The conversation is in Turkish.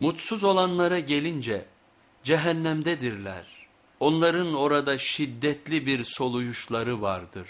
Mutsuz olanlara gelince cehennemdedirler. Onların orada şiddetli bir soluyuşları vardır.